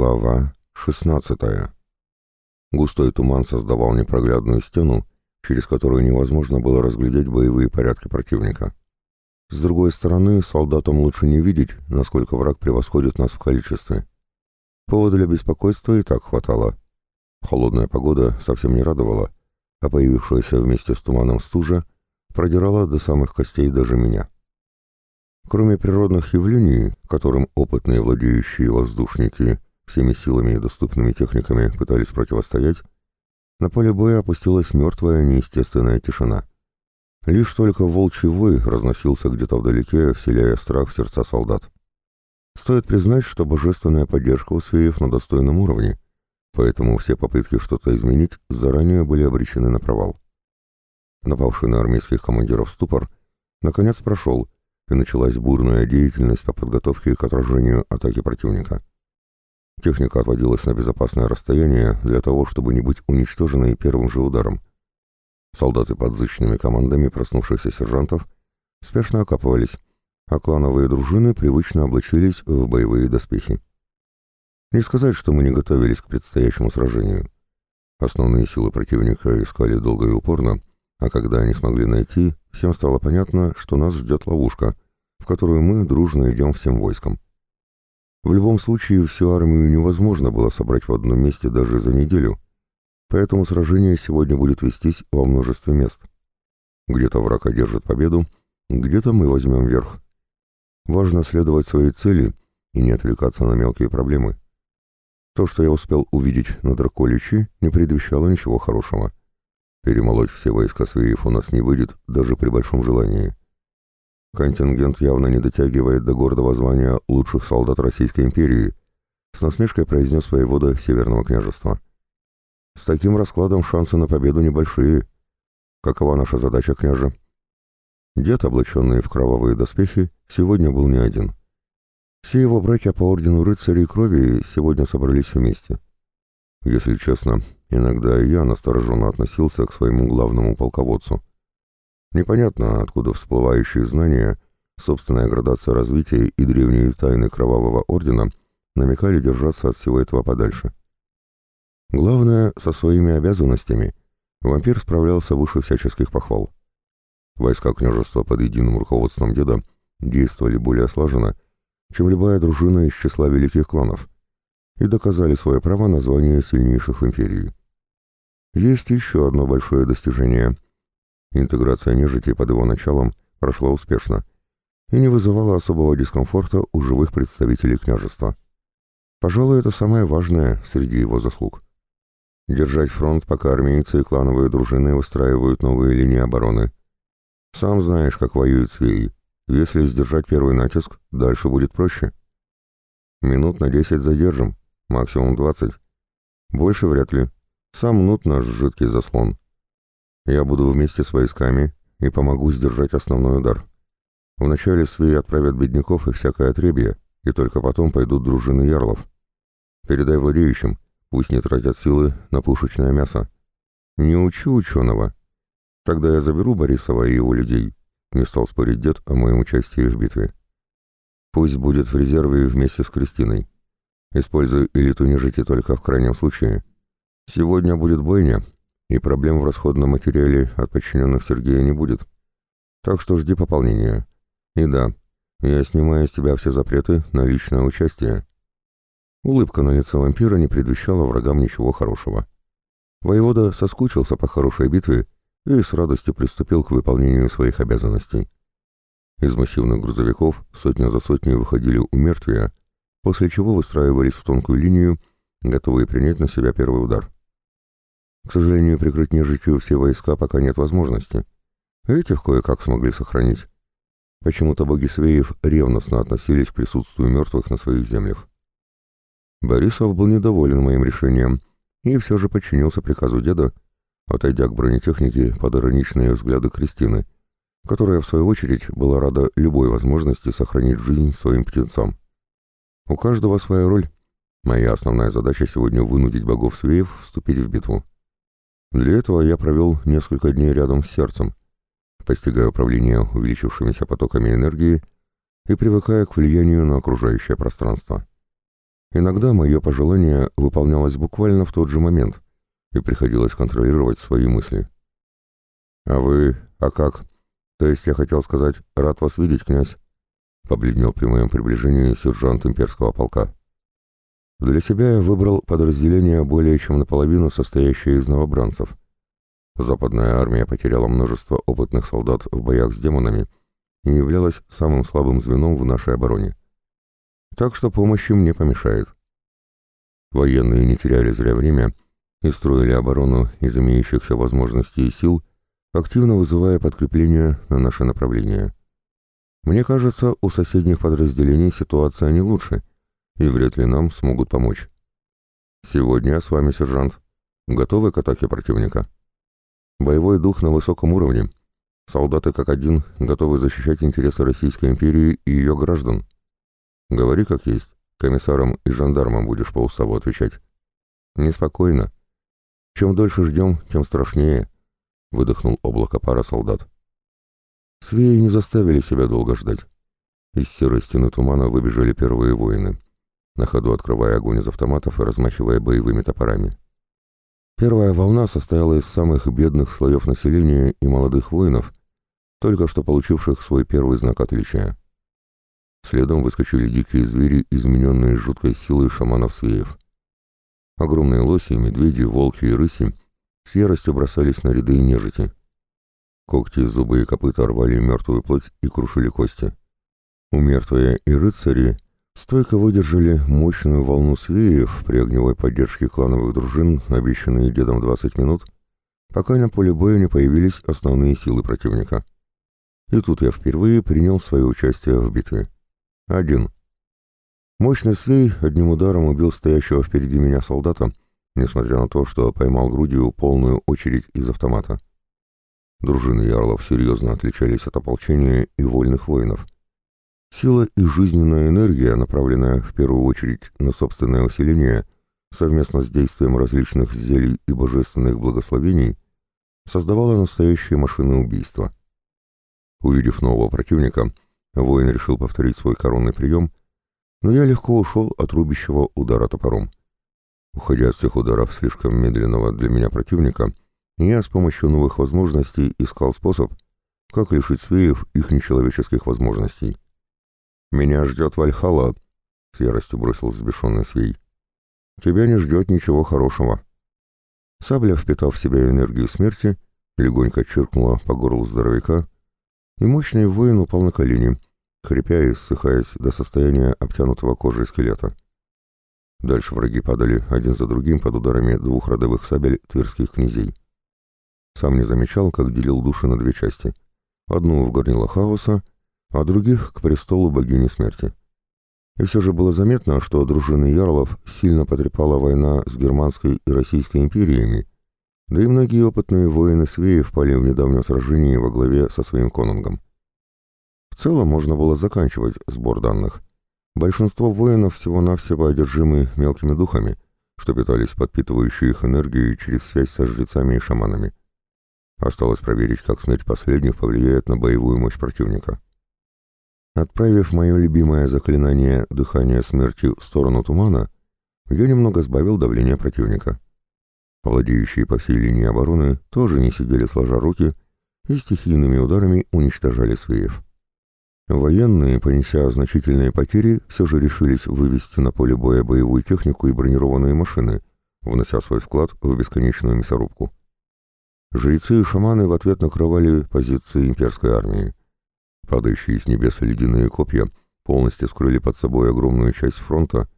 Глава 16. Густой туман создавал непроглядную стену, через которую невозможно было разглядеть боевые порядки противника. С другой стороны, солдатам лучше не видеть, насколько враг превосходит нас в количестве. Повода для беспокойства и так хватало. Холодная погода совсем не радовала, а появившаяся вместе с туманом стужа продирала до самых костей даже меня. Кроме природных явлений, которым опытные владеющие воздушники всеми силами и доступными техниками пытались противостоять, на поле боя опустилась мертвая неестественная тишина. Лишь только волчий вой разносился где-то вдалеке, вселяя страх в сердца солдат. Стоит признать, что божественная поддержка у свеев на достойном уровне, поэтому все попытки что-то изменить заранее были обречены на провал. Напавший на армейских командиров ступор наконец прошел, и началась бурная деятельность по подготовке к отражению атаки противника. Техника отводилась на безопасное расстояние для того, чтобы не быть уничтоженной первым же ударом. Солдаты под зычными командами проснувшихся сержантов спешно окапывались, а клановые дружины привычно облачились в боевые доспехи. Не сказать, что мы не готовились к предстоящему сражению. Основные силы противника искали долго и упорно, а когда они смогли найти, всем стало понятно, что нас ждет ловушка, в которую мы дружно идем всем войском. В любом случае, всю армию невозможно было собрать в одном месте даже за неделю, поэтому сражение сегодня будет вестись во множестве мест. Где-то враг одержит победу, где-то мы возьмем верх. Важно следовать своей цели и не отвлекаться на мелкие проблемы. То, что я успел увидеть на Драколичи, не предвещало ничего хорошего. Перемолоть все войска Свеев у нас не выйдет, даже при большом желании. Контингент явно не дотягивает до гордого звания лучших солдат Российской империи, с насмешкой произнес воевода Северного княжества. С таким раскладом шансы на победу небольшие. Какова наша задача, княже? Дед, облаченный в кровавые доспехи, сегодня был не один. Все его братья по ордену рыцарей крови сегодня собрались вместе. Если честно, иногда я настороженно относился к своему главному полководцу. Непонятно, откуда всплывающие знания, собственная градация развития и древние тайны Кровавого Ордена намекали держаться от всего этого подальше. Главное, со своими обязанностями вампир справлялся выше всяческих похвал. Войска княжества под единым руководством деда действовали более слаженно, чем любая дружина из числа великих кланов, и доказали свое право на звание сильнейших в империи. Есть еще одно большое достижение. Интеграция нежити под его началом прошла успешно и не вызывала особого дискомфорта у живых представителей княжества. Пожалуй, это самое важное среди его заслуг. Держать фронт, пока армейцы и клановые дружины выстраивают новые линии обороны. Сам знаешь, как воюют свеи. Если сдержать первый натиск, дальше будет проще. Минут на десять задержим, максимум двадцать. Больше вряд ли. Сам мнут наш жидкий заслон. Я буду вместе с войсками и помогу сдержать основной удар. Вначале свои отправят бедняков и всякое отребье, и только потом пойдут дружины ярлов. Передай владеющим, пусть не тратят силы на пушечное мясо. Не учу ученого. Тогда я заберу Борисова и его людей. Не стал спорить дед о моем участии в битве. Пусть будет в резерве вместе с Кристиной. Используй элиту нежити только в крайнем случае. Сегодня будет бойня, и проблем в расходном материале от подчиненных Сергея не будет. Так что жди пополнения. И да, я снимаю с тебя все запреты на личное участие. Улыбка на лице вампира не предвещала врагам ничего хорошего. Воевода соскучился по хорошей битве и с радостью приступил к выполнению своих обязанностей. Из массивных грузовиков сотня за сотней выходили у мертвия, после чего выстраивались в тонкую линию, готовые принять на себя первый удар. К сожалению, прикрыть нежитью все войска пока нет возможности. Этих кое-как смогли сохранить. Почему-то боги Свеев ревностно относились к присутствию мертвых на своих землях. Борисов был недоволен моим решением и все же подчинился приказу деда, отойдя к бронетехнике под ироничные взгляды Кристины, которая, в свою очередь, была рада любой возможности сохранить жизнь своим птенцам. У каждого своя роль. Моя основная задача сегодня вынудить богов Свеев вступить в битву. Для этого я провел несколько дней рядом с сердцем, постигая управление увеличившимися потоками энергии и привыкая к влиянию на окружающее пространство. Иногда мое пожелание выполнялось буквально в тот же момент, и приходилось контролировать свои мысли. «А вы... а как? То есть я хотел сказать, рад вас видеть, князь?» — побледнел при моем приближении сержант имперского полка. Для себя я выбрал подразделение более чем наполовину состоящее из новобранцев. Западная армия потеряла множество опытных солдат в боях с демонами и являлась самым слабым звеном в нашей обороне. Так что помощи мне помешает. Военные не теряли зря время и строили оборону из имеющихся возможностей и сил, активно вызывая подкрепление на наше направление. Мне кажется, у соседних подразделений ситуация не лучше — и вряд ли нам смогут помочь. Сегодня с вами, сержант. Готовы к атаке противника? Боевой дух на высоком уровне. Солдаты как один готовы защищать интересы Российской империи и ее граждан. Говори как есть. Комиссарам и жандармам будешь по уставу отвечать. Неспокойно. Чем дольше ждем, тем страшнее, — выдохнул облако пара солдат. Свеи не заставили себя долго ждать. Из серой стены тумана выбежали первые воины на ходу открывая огонь из автоматов и размахивая боевыми топорами. Первая волна состояла из самых бедных слоев населения и молодых воинов, только что получивших свой первый знак отличия. Следом выскочили дикие звери, измененные жуткой силой шаманов-свеев. Огромные лоси, медведи, волки и рыси с яростью бросались на ряды нежити. Когти, зубы и копыта рвали мертвую плоть и крушили кости. У мертвые и рыцари стойко выдержали мощную волну свеев при огневой поддержке клановых дружин, обещанные дедом 20 минут, пока на поле боя не появились основные силы противника. И тут я впервые принял свое участие в битве. Один. Мощный свей одним ударом убил стоящего впереди меня солдата, несмотря на то, что поймал грудью полную очередь из автомата. Дружины ярлов серьезно отличались от ополчения и вольных воинов — Сила и жизненная энергия, направленная в первую очередь на собственное усиление, совместно с действием различных зелий и божественных благословений, создавала настоящие машины убийства. Увидев нового противника, воин решил повторить свой коронный прием, но я легко ушел от рубящего удара топором. Уходя от всех ударов слишком медленного для меня противника, я с помощью новых возможностей искал способ, как лишить свеев их нечеловеческих возможностей. «Меня ждет Вальхала», — с яростью бросил взбешенный свей. «Тебя не ждет ничего хорошего». Сабля, впитав в себя энергию смерти, легонько чиркнула по горлу здоровяка, и мощный воин упал на колени, хрипя и ссыхаясь до состояния обтянутого кожей скелета. Дальше враги падали один за другим под ударами двух родовых сабель тверских князей. Сам не замечал, как делил души на две части. Одну в горнило хаоса, а других к престолу богини смерти. И все же было заметно, что дружины ярлов сильно потрепала война с германской и российской империями, да и многие опытные воины Свеи впали в недавнем сражении во главе со своим конунгом. В целом можно было заканчивать сбор данных. Большинство воинов всего-навсего одержимы мелкими духами, что питались подпитывающей их энергией через связь со жрецами и шаманами. Осталось проверить, как смерть последних повлияет на боевую мощь противника. Отправив мое любимое заклинание «Дыхание смерти» в сторону тумана, я немного сбавил давление противника. Владеющие по всей линии обороны тоже не сидели сложа руки и стихийными ударами уничтожали свеев. Военные, понеся значительные потери, все же решились вывести на поле боя боевую технику и бронированные машины, внося свой вклад в бесконечную мясорубку. Жрецы и шаманы в ответ накрывали позиции имперской армии. Падающие с небес ледяные копья полностью скрыли под собой огромную часть фронта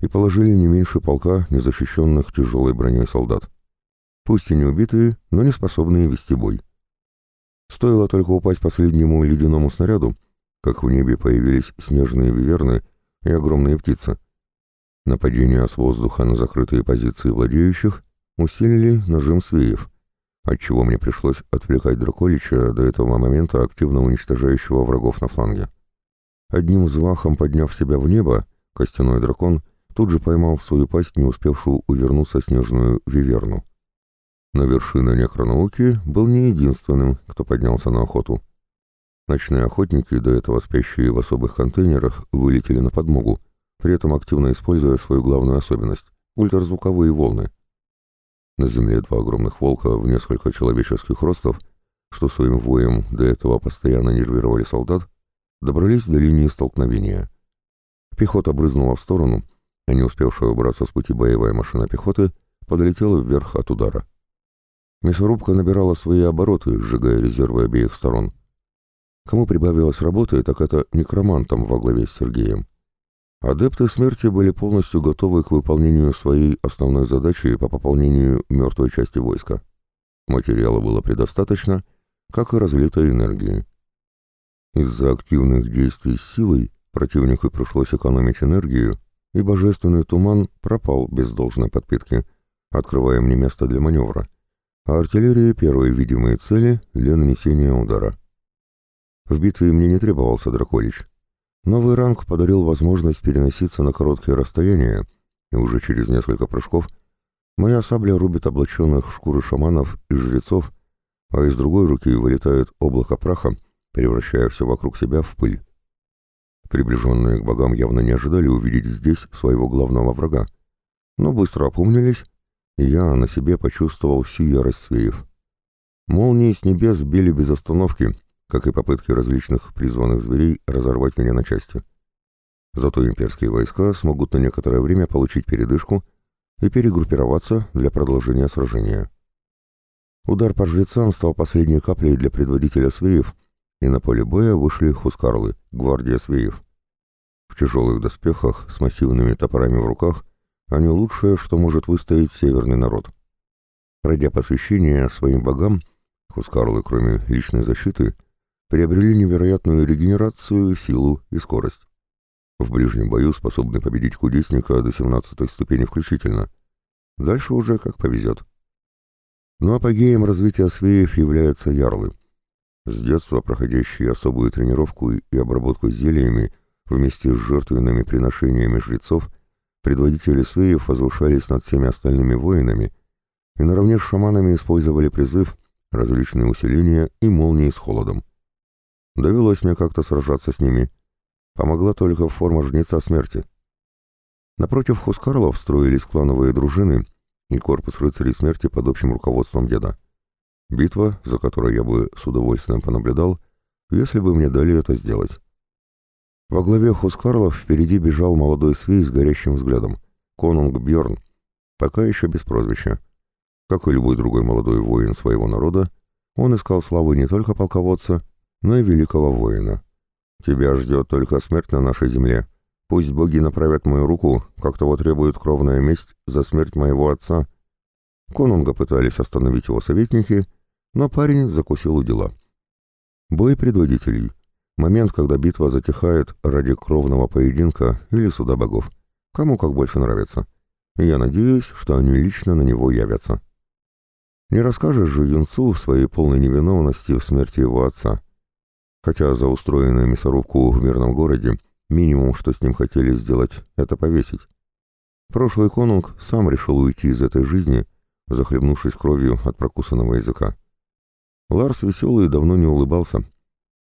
и положили не меньше полка незащищенных тяжелой броней солдат. Пусть и не убитые, но не способные вести бой. Стоило только упасть последнему ледяному снаряду, как в небе появились снежные виверны и огромные птицы. Нападения с воздуха на закрытые позиции владеющих усилили нажим свеев отчего мне пришлось отвлекать Драколича до этого момента активно уничтожающего врагов на фланге. Одним взмахом подняв себя в небо, костяной дракон тут же поймал в свою пасть не успевшую увернуться снежную виверну. Но вершина некронауки был не единственным, кто поднялся на охоту. Ночные охотники, до этого спящие в особых контейнерах, вылетели на подмогу, при этом активно используя свою главную особенность — ультразвуковые волны. На земле два огромных волка в несколько человеческих ростов, что своим воем до этого постоянно нервировали солдат, добрались до линии столкновения. Пехота брызнула в сторону, а не успевшая убраться с пути боевая машина пехоты подлетела вверх от удара. Мясорубка набирала свои обороты, сжигая резервы обеих сторон. Кому прибавилось работы, так это некромантам во главе с Сергеем. Адепты смерти были полностью готовы к выполнению своей основной задачи по пополнению мертвой части войска. Материала было предостаточно, как и разлитой энергии. Из-за активных действий с силой противнику пришлось экономить энергию, и божественный туман пропал без должной подпитки, открывая мне место для маневра, а артиллерия — первые видимые цели для нанесения удара. В битве мне не требовался Драколич, Новый ранг подарил возможность переноситься на короткие расстояния, и уже через несколько прыжков моя сабля рубит облаченных в шкуры шаманов и жрецов, а из другой руки вылетает облако праха, превращая все вокруг себя в пыль. Приближенные к богам явно не ожидали увидеть здесь своего главного врага, но быстро опомнились, и я на себе почувствовал всю ярость свеев. Молнии с небес били без остановки, как и попытки различных призванных зверей разорвать меня на части. Зато имперские войска смогут на некоторое время получить передышку и перегруппироваться для продолжения сражения. Удар по жрецам стал последней каплей для предводителя свеев, и на поле боя вышли хускарлы, гвардия свеев. В тяжелых доспехах с массивными топорами в руках они лучшее, что может выстоять северный народ. Пройдя посвящение своим богам, хускарлы, кроме личной защиты, приобрели невероятную регенерацию, силу и скорость. В ближнем бою способны победить кудесника до 17 ступени включительно. Дальше уже как повезет. Но апогеем развития свеев являются ярлы. С детства проходящие особую тренировку и обработку зельями вместе с жертвенными приношениями жрецов, предводители свеев возвышались над всеми остальными воинами и наравне с шаманами использовали призыв, различные усиления и молнии с холодом. Довелось мне как-то сражаться с ними. Помогла только форма жнеца смерти. Напротив Хускарлов строились клановые дружины и корпус рыцарей смерти под общим руководством деда. Битва, за которой я бы с удовольствием понаблюдал, если бы мне дали это сделать. Во главе Хускарлов впереди бежал молодой свей с горящим взглядом, конунг Бьорн, пока еще без прозвища. Как и любой другой молодой воин своего народа, он искал славы не только полководца, но и великого воина. Тебя ждет только смерть на нашей земле. Пусть боги направят мою руку, как того требует кровная месть за смерть моего отца. Конунга пытались остановить его советники, но парень закусил у дела. Бой предводителей. Момент, когда битва затихает ради кровного поединка или суда богов. Кому как больше нравится. Я надеюсь, что они лично на него явятся. Не расскажешь же юнцу своей полной невиновности в смерти его отца хотя за устроенную мясорубку в мирном городе минимум, что с ним хотели сделать, это повесить. Прошлый конунг сам решил уйти из этой жизни, захлебнувшись кровью от прокусанного языка. Ларс веселый давно не улыбался.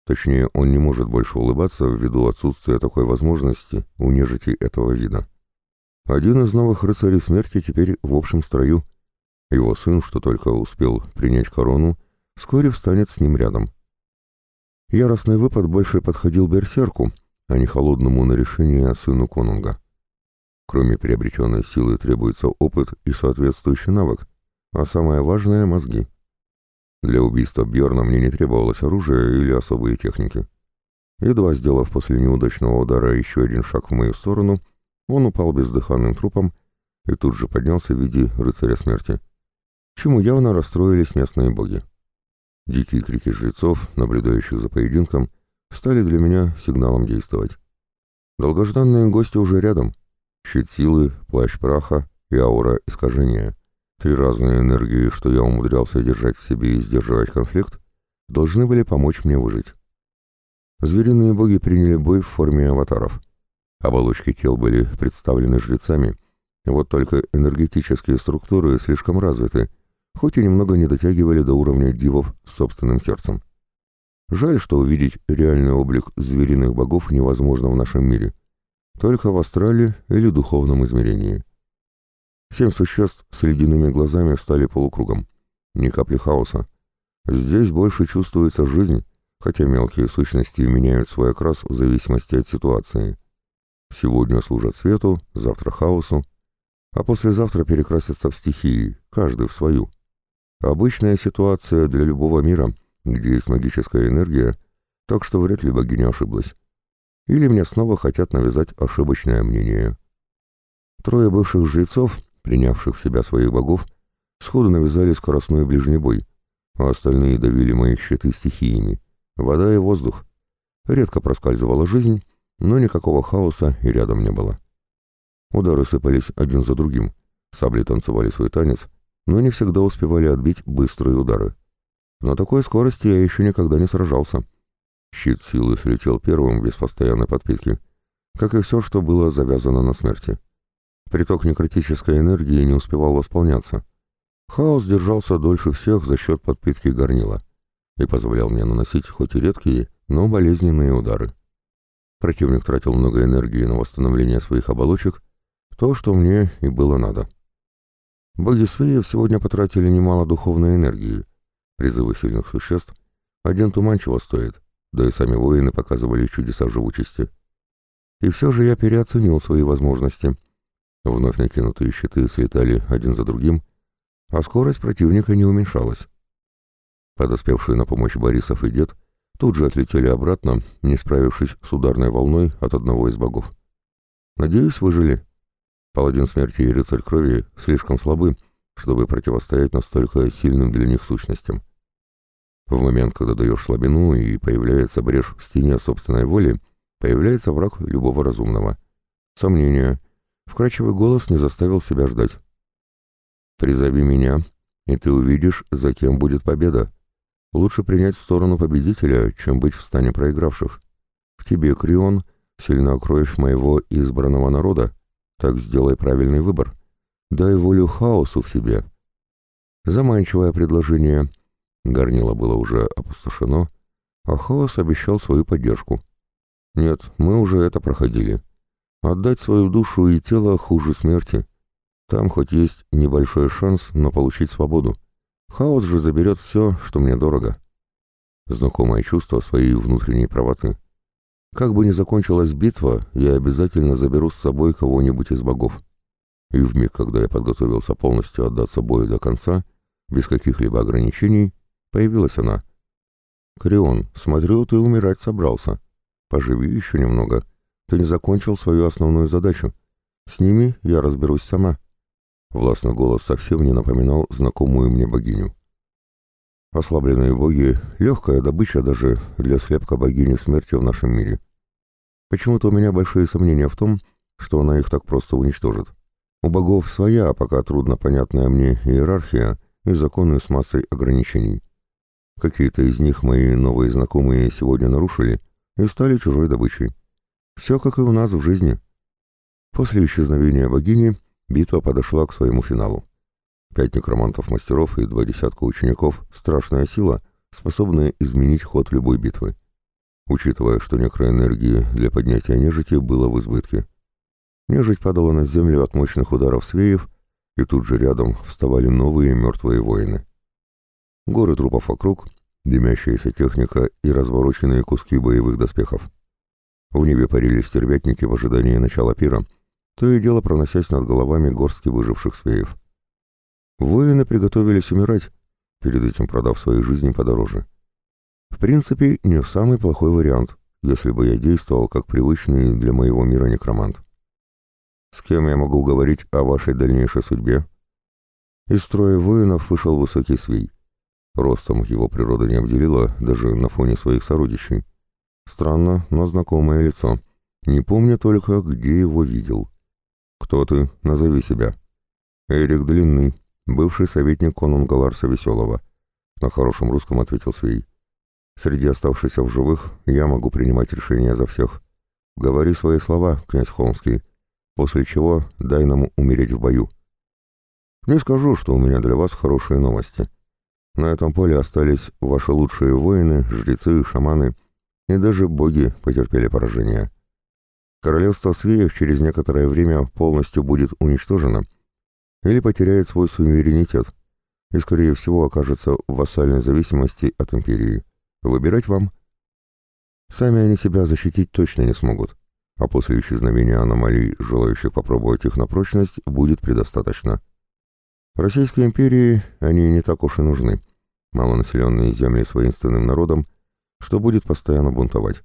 Точнее, он не может больше улыбаться ввиду отсутствия такой возможности у нежити этого вида. Один из новых рыцарей смерти теперь в общем строю. Его сын, что только успел принять корону, вскоре встанет с ним рядом. Яростный выпад больше подходил берсерку, а не холодному на решение сыну конунга. Кроме приобретенной силы требуется опыт и соответствующий навык, а самое важное — мозги. Для убийства Бьорна мне не требовалось оружие или особые техники. Едва сделав после неудачного удара еще один шаг в мою сторону, он упал бездыханным трупом и тут же поднялся в виде рыцаря смерти, чему явно расстроились местные боги. Дикие крики жрецов, наблюдающих за поединком, стали для меня сигналом действовать. Долгожданные гости уже рядом. Щит силы, плащ праха и аура искажения. Три разные энергии, что я умудрялся держать в себе и сдерживать конфликт, должны были помочь мне выжить. Звериные боги приняли бой в форме аватаров. Оболочки тел были представлены жрецами, вот только энергетические структуры слишком развиты, хоть и немного не дотягивали до уровня дивов с собственным сердцем. Жаль, что увидеть реальный облик звериных богов невозможно в нашем мире. только в астрале или духовном измерении. Семь существ с ледяными глазами стали полукругом. Ни капли хаоса. Здесь больше чувствуется жизнь, хотя мелкие сущности меняют свой окрас в зависимости от ситуации. Сегодня служат свету, завтра хаосу, а послезавтра перекрасятся в стихии, каждый в свою. Обычная ситуация для любого мира, где есть магическая энергия, так что вряд ли богиня ошиблась. Или мне снова хотят навязать ошибочное мнение. Трое бывших жрецов, принявших в себя своих богов, сходу навязали скоростной ближний бой, а остальные давили мои щиты стихиями. Вода и воздух. Редко проскальзывала жизнь, но никакого хаоса и рядом не было. Удары сыпались один за другим, сабли танцевали свой танец, но не всегда успевали отбить быстрые удары. На такой скорости я еще никогда не сражался. Щит силы слетел первым без постоянной подпитки, как и все, что было завязано на смерти. Приток некритической энергии не успевал восполняться. Хаос держался дольше всех за счет подпитки горнила и позволял мне наносить хоть и редкие, но болезненные удары. Противник тратил много энергии на восстановление своих оболочек, то, что мне и было надо. Боги Свеев сегодня потратили немало духовной энергии. Призывы сильных существ один туман чего стоит, да и сами воины показывали чудеса живучести. И все же я переоценил свои возможности. Вновь накинутые щиты слетали один за другим, а скорость противника не уменьшалась. Подоспевшие на помощь Борисов и дед тут же отлетели обратно, не справившись с ударной волной от одного из богов. Надеюсь, выжили. Паладин смерти и рыцарь крови слишком слабы, чтобы противостоять настолько сильным для них сущностям. В момент, когда даешь слабину и появляется брешь в стене собственной воли, появляется враг любого разумного. Сомнения. Вкрачивый голос не заставил себя ждать. «Призови меня, и ты увидишь, за кем будет победа. Лучше принять сторону победителя, чем быть в стане проигравших. В тебе, Крион, сильна кровь моего избранного народа, так сделай правильный выбор. Дай волю хаосу в себе. Заманчивое предложение. Горнило было уже опустошено, а хаос обещал свою поддержку. Нет, мы уже это проходили. Отдать свою душу и тело хуже смерти. Там хоть есть небольшой шанс, но получить свободу. Хаос же заберет все, что мне дорого. Знакомое чувство своей внутренней правоты. Как бы ни закончилась битва, я обязательно заберу с собой кого-нибудь из богов. И в миг, когда я подготовился полностью отдаться бою до конца, без каких-либо ограничений, появилась она. «Крион, смотрю, ты умирать собрался. Поживи еще немного. Ты не закончил свою основную задачу. С ними я разберусь сама». Властный голос совсем не напоминал знакомую мне богиню. Ослабленные боги — легкая добыча даже для слепка богини смерти в нашем мире. Почему-то у меня большие сомнения в том, что она их так просто уничтожит. У богов своя, пока трудно понятная мне иерархия и законы с массой ограничений. Какие-то из них мои новые знакомые сегодня нарушили и стали чужой добычей. Все как и у нас в жизни. После исчезновения богини битва подошла к своему финалу. Пять некромантов-мастеров и два десятка учеников — страшная сила, способная изменить ход любой битвы. Учитывая, что некроэнергии для поднятия нежити было в избытке. Нежить падала на землю от мощных ударов свеев, и тут же рядом вставали новые мертвые воины. Горы трупов вокруг, дымящаяся техника и развороченные куски боевых доспехов. В небе парили стервятники в ожидании начала пира, то и дело проносясь над головами горстки выживших свеев. Воины приготовились умирать, перед этим продав свои жизни подороже. В принципе, не самый плохой вариант, если бы я действовал как привычный для моего мира некромант. С кем я могу говорить о вашей дальнейшей судьбе? Из строя воинов вышел высокий свей. Ростом его природа не обделила даже на фоне своих сородичей. Странно, но знакомое лицо. Не помню только, где его видел. Кто ты? Назови себя. Эрик Длинный, бывший советник конунга Ларса Веселого. На хорошем русском ответил Свей. Среди оставшихся в живых я могу принимать решения за всех. Говори свои слова, князь Холмский, после чего дай нам умереть в бою. Не скажу, что у меня для вас хорошие новости. На этом поле остались ваши лучшие воины, жрецы, шаманы, и даже боги потерпели поражение. Королевство Свеев через некоторое время полностью будет уничтожено или потеряет свой суверенитет и, скорее всего, окажется в вассальной зависимости от империи. Выбирать вам. Сами они себя защитить точно не смогут, а после исчезновения аномалий, желающих попробовать их на прочность, будет предостаточно. Российской империи они не так уж и нужны. Малонаселенные земли с воинственным народом, что будет постоянно бунтовать.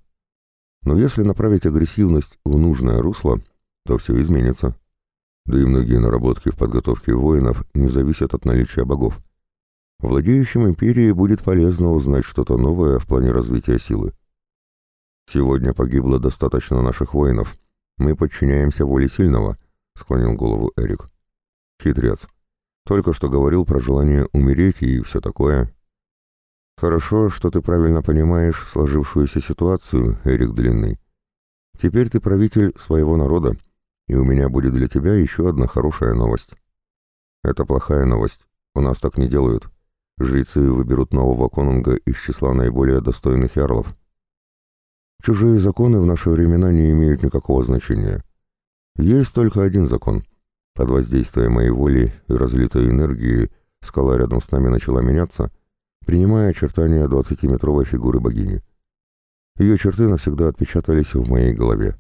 Но если направить агрессивность в нужное русло, то все изменится. Да и многие наработки в подготовке воинов не зависят от наличия богов. Владеющим империей будет полезно узнать что-то новое в плане развития силы. «Сегодня погибло достаточно наших воинов. Мы подчиняемся воле сильного», — склонил голову Эрик. «Хитрец. Только что говорил про желание умереть и все такое. Хорошо, что ты правильно понимаешь сложившуюся ситуацию, Эрик Длинный. Теперь ты правитель своего народа, и у меня будет для тебя еще одна хорошая новость. Это плохая новость. У нас так не делают. Жрецы выберут нового конунга из числа наиболее достойных ярлов. Чужие законы в наши времена не имеют никакого значения. Есть только один закон. Под воздействием моей воли и разлитой энергии скала рядом с нами начала меняться — принимая очертания двадцатиметровой фигуры богини. Ее черты навсегда отпечатались в моей голове.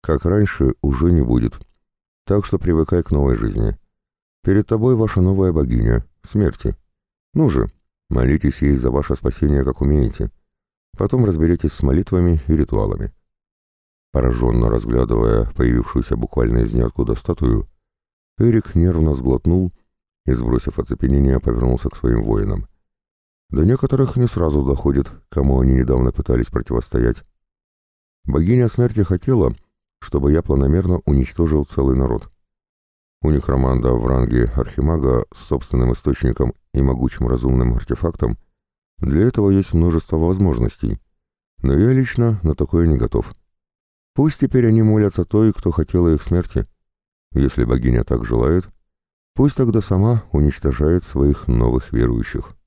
Как раньше, уже не будет. Так что привыкай к новой жизни. Перед тобой ваша новая богиня, смерти. Ну же, молитесь ей за ваше спасение, как умеете. Потом разберитесь с молитвами и ритуалами. Пораженно разглядывая появившуюся буквально из ниоткуда статую, Эрик нервно сглотнул и, сбросив оцепенение, повернулся к своим воинам. До некоторых не сразу доходит, кому они недавно пытались противостоять. Богиня смерти хотела, чтобы я планомерно уничтожил целый народ. У них Романда в ранге архимага с собственным источником и могучим разумным артефактом. Для этого есть множество возможностей. Но я лично на такое не готов. Пусть теперь они молятся той, кто хотела их смерти. Если богиня так желает, пусть тогда сама уничтожает своих новых верующих.